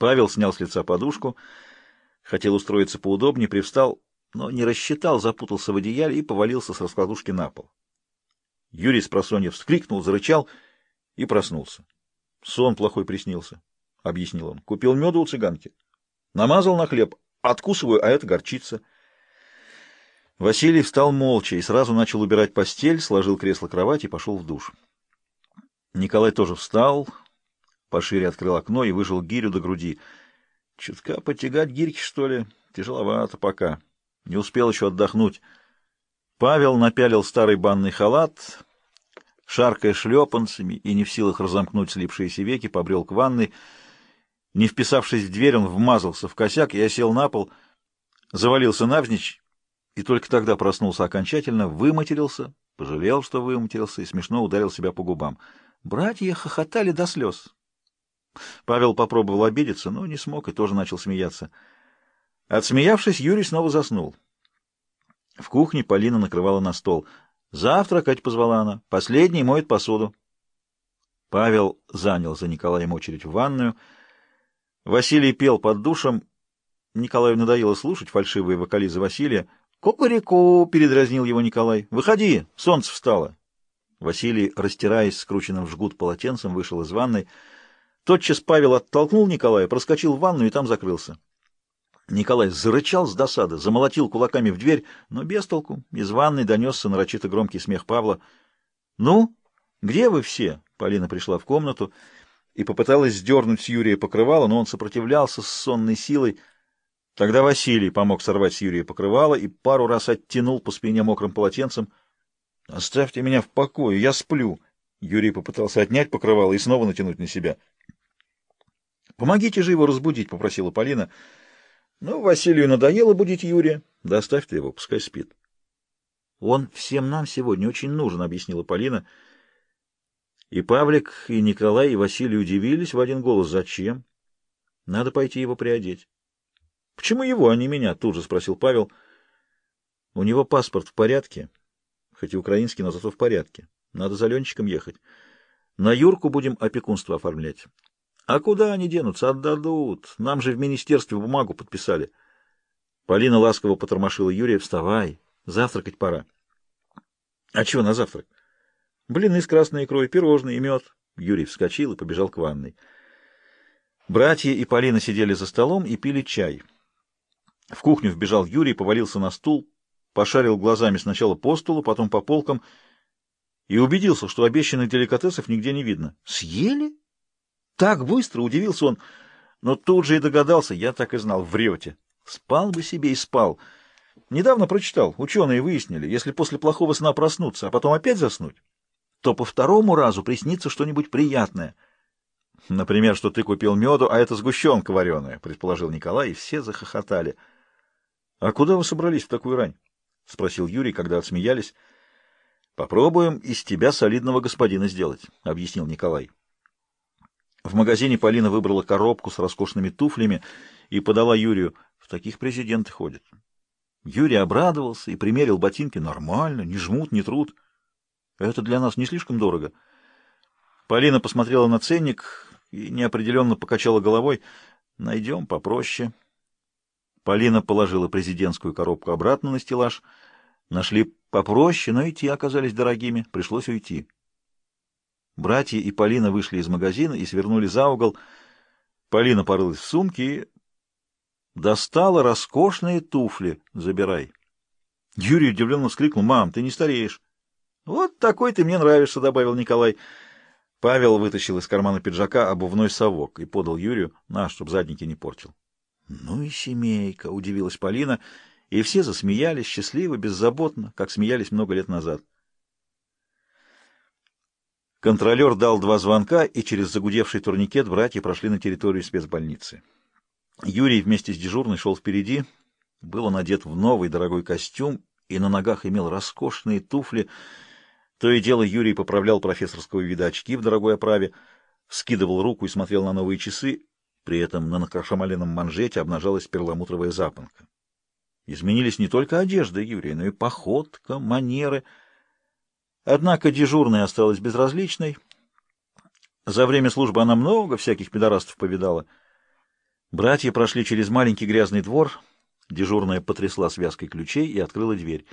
Павел снял с лица подушку, хотел устроиться поудобнее, привстал, но не рассчитал, запутался в одеяле и повалился с раскладушки на пол. Юрий Спросоньев вскрикнул, зарычал и проснулся. Сон плохой приснился, — объяснил он. Купил меду у цыганки. Намазал на хлеб, откусываю, а это горчица. Василий встал молча и сразу начал убирать постель, сложил кресло-кровать и пошел в душ. Николай тоже встал, пошире открыл окно и выжил гирю до груди. Чутка потягать гирьки, что ли? Тяжеловато пока. Не успел еще отдохнуть. Павел напялил старый банный халат, шаркая шлепанцами и не в силах разомкнуть слипшиеся веки, побрел к ванной. Не вписавшись в дверь, он вмазался в косяк, я сел на пол, завалился навзничь и только тогда проснулся окончательно, выматерился, пожалел, что выматерился, и смешно ударил себя по губам. Братья хохотали до слез. Павел попробовал обидеться, но не смог и тоже начал смеяться. Отсмеявшись, Юрий снова заснул. В кухне Полина накрывала на стол. «Завтракать», — позвала она. «Последний моет посуду». Павел занял за Николаем очередь в ванную. Василий пел под душем. Николаю надоело слушать фальшивые вокализы Василия. «Кукареку!» — передразнил его Николай. «Выходи, солнце встало!» Василий, растираясь скрученным в жгут полотенцем, вышел из ванной. Тотчас Павел оттолкнул Николая, проскочил в ванну и там закрылся. Николай зарычал с досады, замолотил кулаками в дверь, но без толку. Из ванной донесся нарочито громкий смех Павла. «Ну, где вы все?» Полина пришла в комнату и попыталась сдернуть с Юрия покрывало, но он сопротивлялся с сонной силой. Тогда Василий помог сорвать с Юрия покрывало и пару раз оттянул по спине мокрым полотенцем. «Оставьте меня в покое, я сплю!» Юрий попытался отнять покрывало и снова натянуть на себя. «Помогите же его разбудить», — попросила Полина. «Ну, Василию надоело будить Юрия. Да оставь ты его, пускай спит». «Он всем нам сегодня очень нужен», — объяснила Полина. И Павлик, и Николай, и Василий удивились в один голос. «Зачем? Надо пойти его приодеть». «Почему его, а не меня?» — тут же спросил Павел. «У него паспорт в порядке, хоть и украинский, но зато в порядке. Надо за Ленчиком ехать. На Юрку будем опекунство оформлять». А куда они денутся? Отдадут. Нам же в министерстве бумагу подписали. Полина ласково потормошила Юрия. Вставай. Завтракать пора. А чего на завтрак? Блины с красной икрой, пирожные и мед. Юрий вскочил и побежал к ванной. Братья и Полина сидели за столом и пили чай. В кухню вбежал Юрий, повалился на стул, пошарил глазами сначала по столу, потом по полкам и убедился, что обещанных деликатесов нигде не видно. «Съели?» Так быстро удивился он, но тут же и догадался, я так и знал, врете. Спал бы себе и спал. Недавно прочитал, ученые выяснили, если после плохого сна проснуться, а потом опять заснуть, то по второму разу приснится что-нибудь приятное. Например, что ты купил меду, а это сгущенка вареная, предположил Николай, и все захохотали. — А куда вы собрались в такую рань? — спросил Юрий, когда отсмеялись. — Попробуем из тебя солидного господина сделать, — объяснил Николай. В магазине Полина выбрала коробку с роскошными туфлями и подала Юрию. В таких президенты ходят. Юрий обрадовался и примерил ботинки. Нормально, не жмут, не трут. Это для нас не слишком дорого. Полина посмотрела на ценник и неопределенно покачала головой. Найдем попроще. Полина положила президентскую коробку обратно на стеллаж. Нашли попроще, но идти оказались дорогими. Пришлось уйти. Братья и Полина вышли из магазина и свернули за угол. Полина порылась в сумке и достала роскошные туфли. Забирай. Юрий удивленно вскрикнул. «Мам, ты не стареешь». «Вот такой ты мне нравишься», — добавил Николай. Павел вытащил из кармана пиджака обувной совок и подал Юрию, на, чтоб задники не портил. «Ну и семейка», — удивилась Полина, и все засмеялись, счастливо, беззаботно, как смеялись много лет назад. Контролер дал два звонка, и через загудевший турникет братья прошли на территорию спецбольницы. Юрий вместе с дежурной шел впереди. Был он одет в новый дорогой костюм и на ногах имел роскошные туфли. То и дело Юрий поправлял профессорского вида очки в дорогой оправе, скидывал руку и смотрел на новые часы. При этом на накрашамаленном манжете обнажалась перламутровая запонка. Изменились не только одежда Юрия, но и походка, манеры — Однако дежурная осталась безразличной. За время службы она много всяких пидорастов повидала. Братья прошли через маленький грязный двор. Дежурная потрясла связкой ключей и открыла дверь.